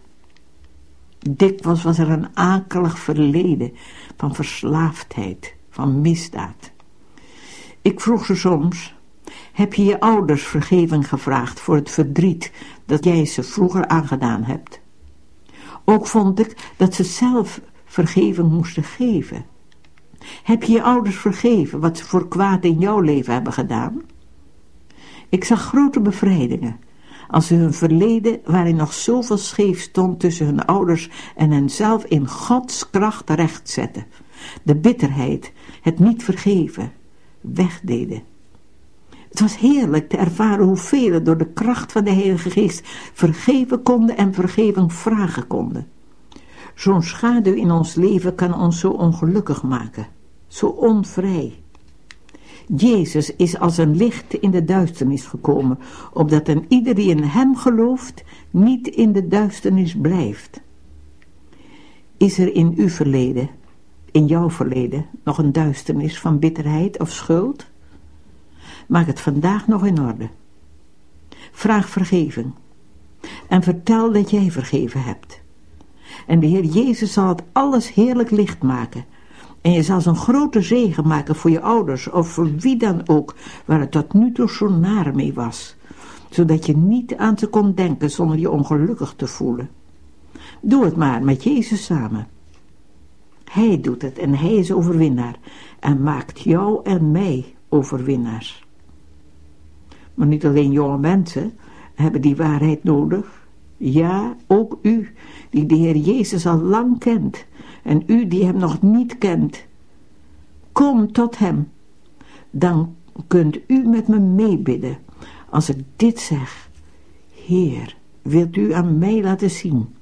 Dikwijls was er een akelig verleden van verslaafdheid, van misdaad. Ik vroeg ze soms, heb je je ouders vergeving gevraagd voor het verdriet dat jij ze vroeger aangedaan hebt? Ook vond ik dat ze zelf vergeving moesten geven. Heb je je ouders vergeven wat ze voor kwaad in jouw leven hebben gedaan? Ik zag grote bevrijdingen als ze hun verleden, waarin nog zoveel scheef stond tussen hun ouders en henzelf in Gods kracht recht zetten. De bitterheid, het niet vergeven, wegdeden. Het was heerlijk te ervaren hoe velen door de kracht van de Heilige Geest vergeven konden en vergeving vragen konden. Zo'n schaduw in ons leven kan ons zo ongelukkig maken, zo onvrij. Jezus is als een licht in de duisternis gekomen, opdat een ieder die in hem gelooft niet in de duisternis blijft. Is er in uw verleden, in jouw verleden, nog een duisternis van bitterheid of schuld? Maak het vandaag nog in orde. Vraag vergeving en vertel dat jij vergeven hebt. En de Heer Jezus zal het alles heerlijk licht maken en je zal zo'n grote zegen maken voor je ouders of voor wie dan ook, waar het tot nu toe zo naar mee was. Zodat je niet aan ze kon denken zonder je ongelukkig te voelen. Doe het maar met Jezus samen. Hij doet het en hij is overwinnaar en maakt jou en mij overwinnaars. Maar niet alleen jonge mensen hebben die waarheid nodig. Ja, ook u, die de Heer Jezus al lang kent en u die hem nog niet kent. Kom tot hem. Dan kunt u met me meebidden als ik dit zeg. Heer, wilt u aan mij laten zien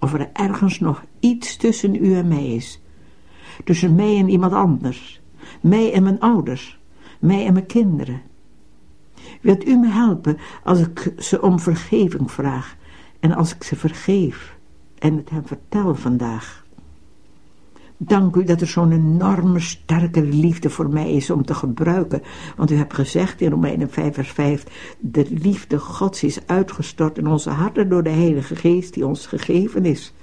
of er ergens nog iets tussen u en mij is. Tussen mij en iemand anders. Mij en mijn ouders. Mij en mijn kinderen. Wilt u me helpen als ik ze om vergeving vraag en als ik ze vergeef en het hem vertel vandaag? Dank u dat er zo'n enorme sterke liefde voor mij is om te gebruiken. Want u hebt gezegd in Romeinen 5 vers 5, de liefde Gods is uitgestort in onze harten door de Heilige Geest die ons gegeven is.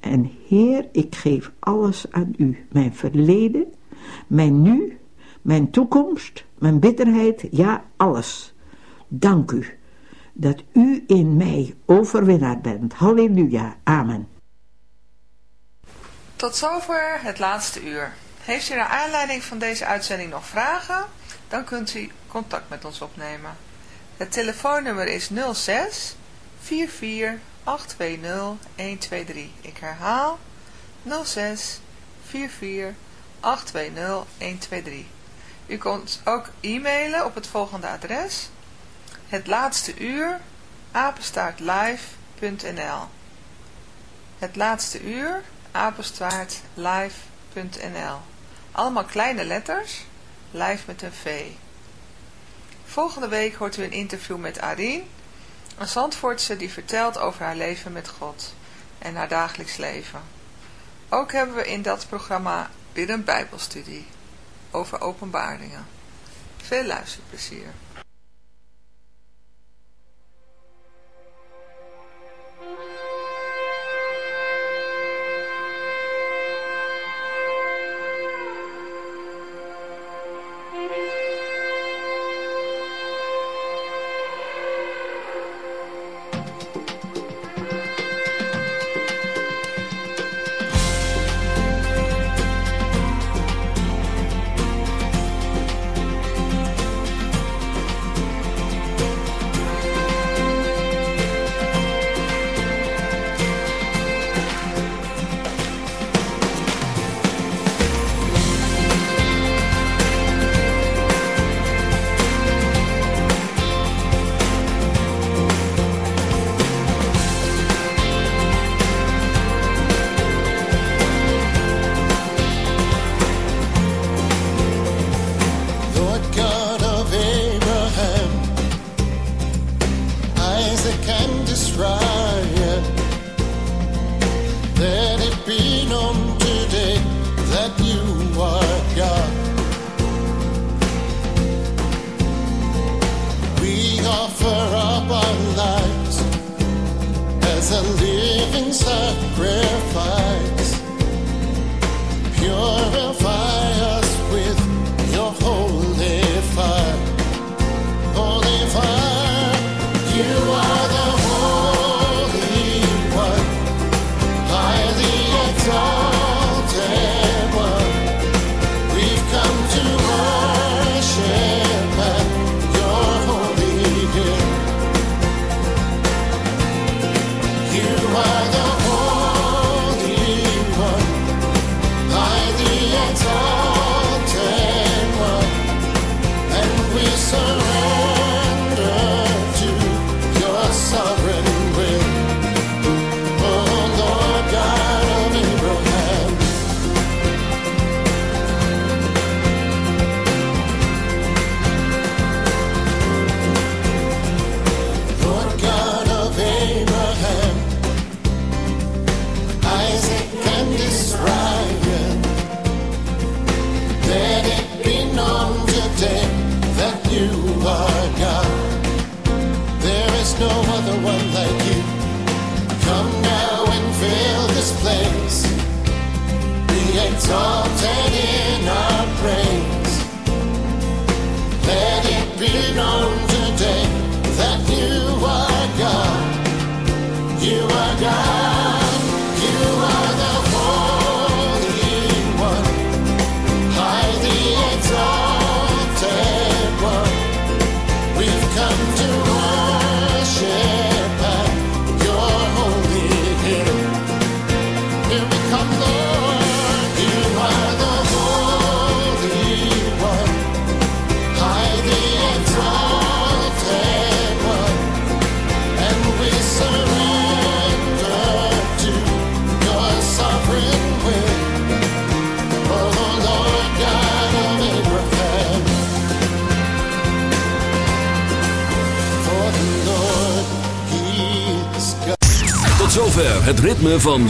En Heer, ik geef alles aan u. Mijn verleden, mijn nu, mijn toekomst, mijn bitterheid, ja, alles. Dank u dat u in mij overwinnaar bent. Halleluja. Amen. Tot zover het laatste uur. Heeft u naar aanleiding van deze uitzending nog vragen? Dan kunt u contact met ons opnemen. Het telefoonnummer is 06 44 820 123. Ik herhaal 06 44 820 123. U kunt ook e-mailen op het volgende adres. Het laatste uur apenstaartlive.nl Het laatste uur apenstaartlive.nl Allemaal kleine letters, live met een V. Volgende week hoort u een interview met Arien, een Zandvoortse die vertelt over haar leven met God en haar dagelijks leven. Ook hebben we in dat programma weer een bijbelstudie over openbaringen. Veel luisterplezier.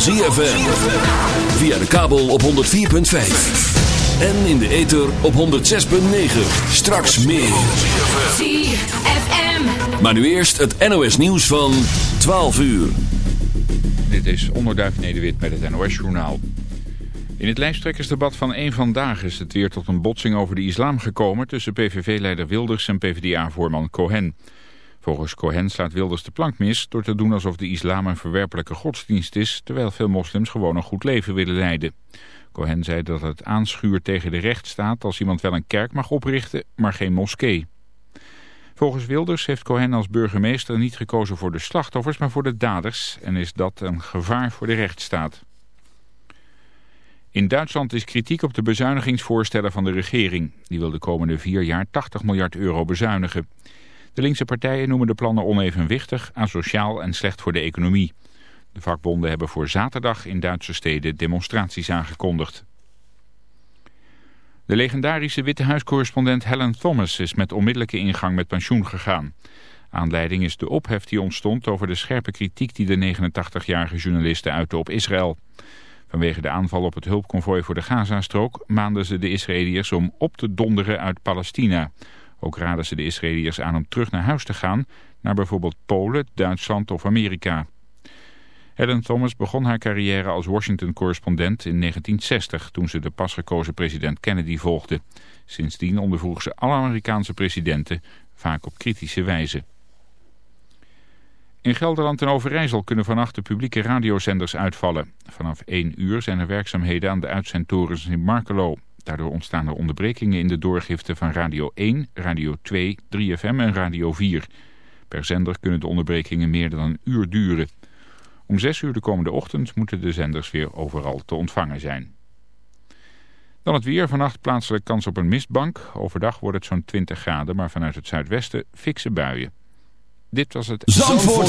ZFM. Via de kabel op 104.5. En in de ether op 106.9. Straks meer. ZFM. Maar nu eerst het NOS nieuws van 12 uur. Dit is Onderduif Nederwit met het NOS-journaal. In het lijsttrekkersdebat van één Vandaag is het weer tot een botsing over de islam gekomen... tussen PVV-leider Wilders en PvdA-voorman Cohen. Volgens Cohen slaat Wilders de plank mis door te doen alsof de islam een verwerpelijke godsdienst is... terwijl veel moslims gewoon een goed leven willen leiden. Cohen zei dat het aanschuurt tegen de rechtsstaat als iemand wel een kerk mag oprichten, maar geen moskee. Volgens Wilders heeft Cohen als burgemeester niet gekozen voor de slachtoffers, maar voor de daders en is dat een gevaar voor de rechtsstaat. In Duitsland is kritiek op de bezuinigingsvoorstellen van de regering. Die wil de komende vier jaar 80 miljard euro bezuinigen. De linkse partijen noemen de plannen onevenwichtig, asociaal en slecht voor de economie. De vakbonden hebben voor zaterdag in Duitse steden demonstraties aangekondigd. De legendarische Witte Huiscorrespondent Helen Thomas is met onmiddellijke ingang met pensioen gegaan. Aanleiding is de ophef die ontstond over de scherpe kritiek die de 89-jarige journaliste uitte op Israël. Vanwege de aanval op het hulpconvooi voor de Gazastrook maanden ze de Israëliërs om op te donderen uit Palestina. Ook raden ze de Israëliërs aan om terug naar huis te gaan, naar bijvoorbeeld Polen, Duitsland of Amerika. Helen Thomas begon haar carrière als Washington-correspondent in 1960... toen ze de pas gekozen president Kennedy volgde. Sindsdien ondervroeg ze alle Amerikaanse presidenten, vaak op kritische wijze. In Gelderland en Overijssel kunnen vannacht de publieke radiozenders uitvallen. Vanaf 1 uur zijn er werkzaamheden aan de uitzendtorens in Markelo. Daardoor ontstaan er onderbrekingen in de doorgifte van Radio 1, Radio 2, 3FM en Radio 4. Per zender kunnen de onderbrekingen meer dan een uur duren. Om 6 uur de komende ochtend moeten de zenders weer overal te ontvangen zijn. Dan het weer. Vannacht plaatselijk kans op een mistbank. Overdag wordt het zo'n 20 graden, maar vanuit het zuidwesten fikse buien. Dit was het... Zandvoort